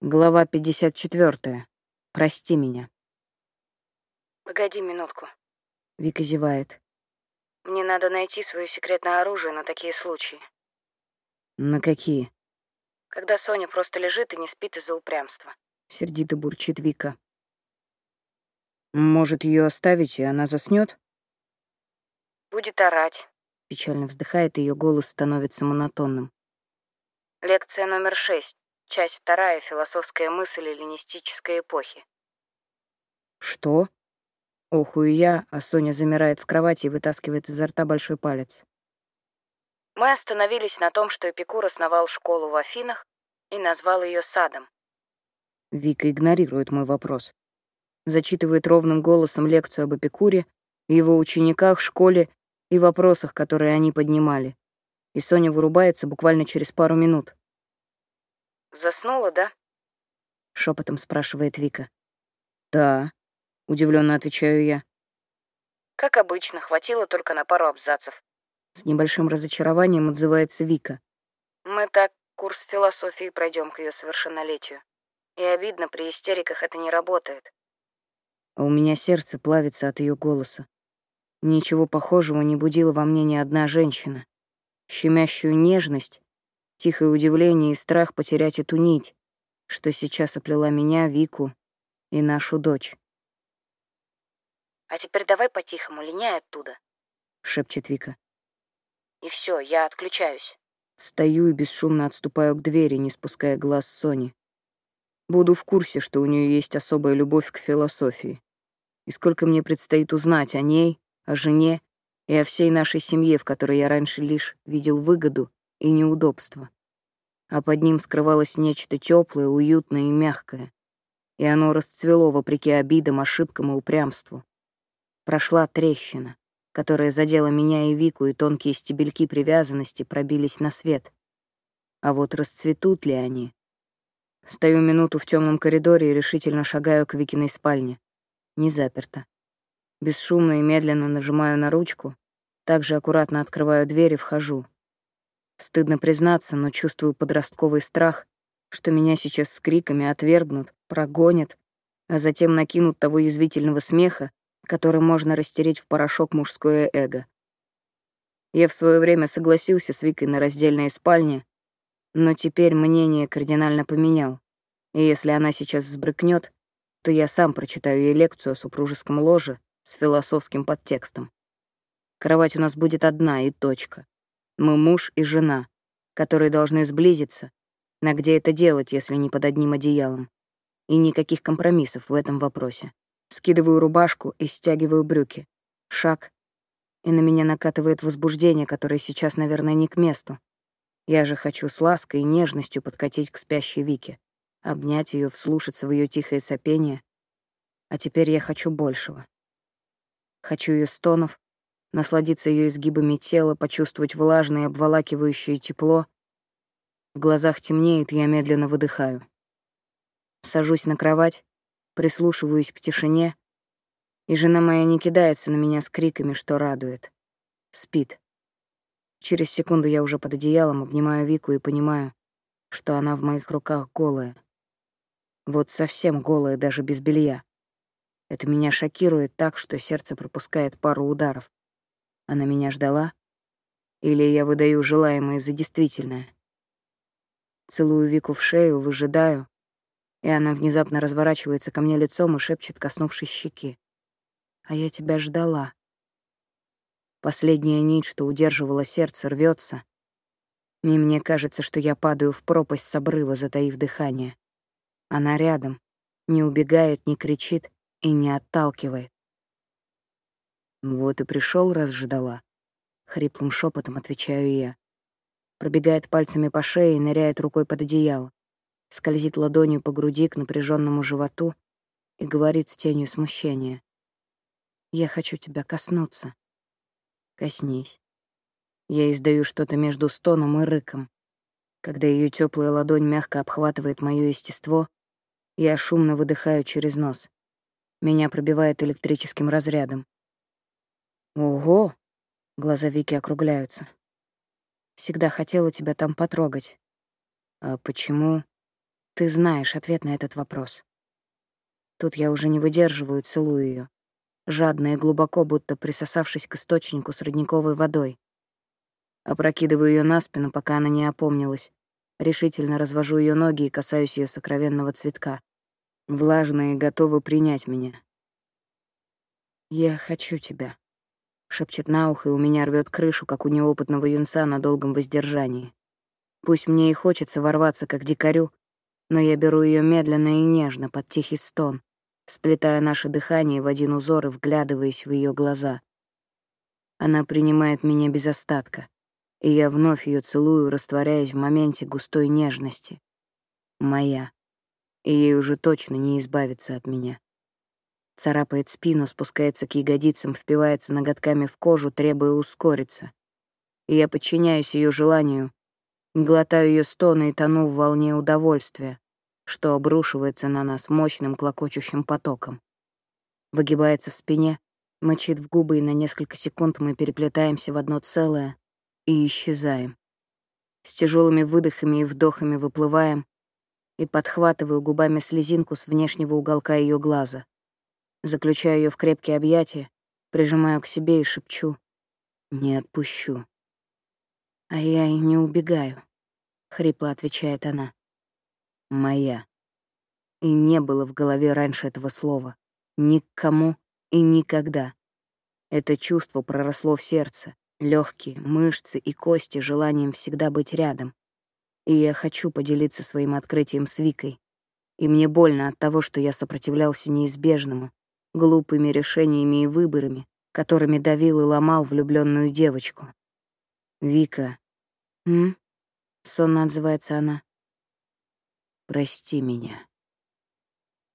Глава 54. Прости меня. Погоди минутку. Вика зевает. Мне надо найти свое секретное оружие на такие случаи. На какие? Когда Соня просто лежит и не спит из-за упрямства. Сердито бурчит Вика. Может, ее оставить, и она заснет? Будет орать. Печально вздыхает, и ее голос становится монотонным. Лекция номер шесть. Часть вторая. Философская мысль эллинистической эпохи. Что? Охую я, а Соня замирает в кровати и вытаскивает изо рта большой палец. Мы остановились на том, что Эпикур основал школу в Афинах и назвал ее садом. Вика игнорирует мой вопрос. Зачитывает ровным голосом лекцию об Эпикуре, его учениках, школе и вопросах, которые они поднимали. И Соня вырубается буквально через пару минут. «Заснула, да?» — шепотом спрашивает Вика. «Да», — удивленно отвечаю я. «Как обычно, хватило только на пару абзацев». С небольшим разочарованием отзывается Вика. «Мы так курс философии пройдем к ее совершеннолетию. И обидно, при истериках это не работает». А у меня сердце плавится от ее голоса. Ничего похожего не будила во мне ни одна женщина. Щемящую нежность тихое удивление и страх потерять эту нить, что сейчас оплела меня, Вику и нашу дочь. «А теперь давай по-тихому, линяй оттуда», — шепчет Вика. «И все, я отключаюсь». Стою и бесшумно отступаю к двери, не спуская глаз Сони. Буду в курсе, что у нее есть особая любовь к философии. И сколько мне предстоит узнать о ней, о жене и о всей нашей семье, в которой я раньше лишь видел выгоду и неудобство. А под ним скрывалось нечто теплое, уютное и мягкое. И оно расцвело вопреки обидам, ошибкам и упрямству. Прошла трещина, которая задела меня и Вику, и тонкие стебельки привязанности пробились на свет. А вот расцветут ли они? Стою минуту в темном коридоре и решительно шагаю к Викиной спальне. Не заперто. Бесшумно и медленно нажимаю на ручку, также аккуратно открываю дверь и вхожу. Стыдно признаться, но чувствую подростковый страх, что меня сейчас с криками отвергнут, прогонят, а затем накинут того язвительного смеха, который можно растереть в порошок мужское эго. Я в свое время согласился с Викой на раздельные спальни, но теперь мнение кардинально поменял, и если она сейчас взбрыкнет, то я сам прочитаю ей лекцию о супружеском ложе с философским подтекстом. Кровать у нас будет одна и точка. Мы муж и жена, которые должны сблизиться. На где это делать, если не под одним одеялом? И никаких компромиссов в этом вопросе. Скидываю рубашку и стягиваю брюки. Шаг. И на меня накатывает возбуждение, которое сейчас, наверное, не к месту. Я же хочу с лаской и нежностью подкатить к спящей Вике, обнять ее, вслушаться в ее тихое сопение. А теперь я хочу большего. Хочу ее стонов, насладиться ее изгибами тела, почувствовать влажное обволакивающее тепло. В глазах темнеет, я медленно выдыхаю. Сажусь на кровать, прислушиваюсь к тишине, и жена моя не кидается на меня с криками, что радует. Спит. Через секунду я уже под одеялом обнимаю Вику и понимаю, что она в моих руках голая. Вот совсем голая, даже без белья. Это меня шокирует так, что сердце пропускает пару ударов. Она меня ждала? Или я выдаю желаемое за действительное? Целую Вику в шею, выжидаю, и она внезапно разворачивается ко мне лицом и шепчет, коснувшись щеки. «А я тебя ждала». Последняя нить, что удерживала сердце, рвется, и мне кажется, что я падаю в пропасть с обрыва, затаив дыхание. Она рядом, не убегает, не кричит и не отталкивает. «Вот и пришел, раз ждала», — хриплым шепотом отвечаю я. Пробегает пальцами по шее и ныряет рукой под одеяло. Скользит ладонью по груди к напряженному животу и говорит с тенью смущения. «Я хочу тебя коснуться». «Коснись». Я издаю что-то между стоном и рыком. Когда ее теплая ладонь мягко обхватывает мое естество, я шумно выдыхаю через нос. Меня пробивает электрическим разрядом. Ого! Глаза Вики округляются. Всегда хотела тебя там потрогать. А почему? Ты знаешь ответ на этот вопрос. Тут я уже не выдерживаю, целую ее, жадно и глубоко, будто присосавшись к источнику с родниковой водой. Опрокидываю ее на спину, пока она не опомнилась. Решительно развожу ее ноги и касаюсь ее сокровенного цветка. Влажные, готовы принять меня. «Я хочу тебя», — шепчет на ухо, и у меня рвет крышу, как у неопытного юнца на долгом воздержании. Пусть мне и хочется ворваться, как дикарю, но я беру ее медленно и нежно, под тихий стон, сплетая наше дыхание в один узор и вглядываясь в ее глаза. Она принимает меня без остатка, и я вновь ее целую, растворяясь в моменте густой нежности. Моя. И ей уже точно не избавиться от меня. Царапает спину, спускается к ягодицам, впивается ноготками в кожу, требуя ускориться. И я подчиняюсь ее желанию, глотаю ее стоны и тону в волне удовольствия, что обрушивается на нас мощным клокочущим потоком. Выгибается в спине, мочит в губы, и на несколько секунд мы переплетаемся в одно целое и исчезаем. С тяжелыми выдохами и вдохами выплываем и подхватываю губами слезинку с внешнего уголка ее глаза. Заключаю ее в крепкие объятия, прижимаю к себе и шепчу «Не отпущу». «А я и не убегаю», — хрипло отвечает она моя. И не было в голове раньше этого слова. Никому и никогда. Это чувство проросло в сердце, легкие, мышцы и кости желанием всегда быть рядом. И я хочу поделиться своим открытием с Викой. И мне больно от того, что я сопротивлялся неизбежному, глупыми решениями и выборами, которыми давил и ломал влюбленную девочку. Вика. М? Сонно отзывается она. Прости меня.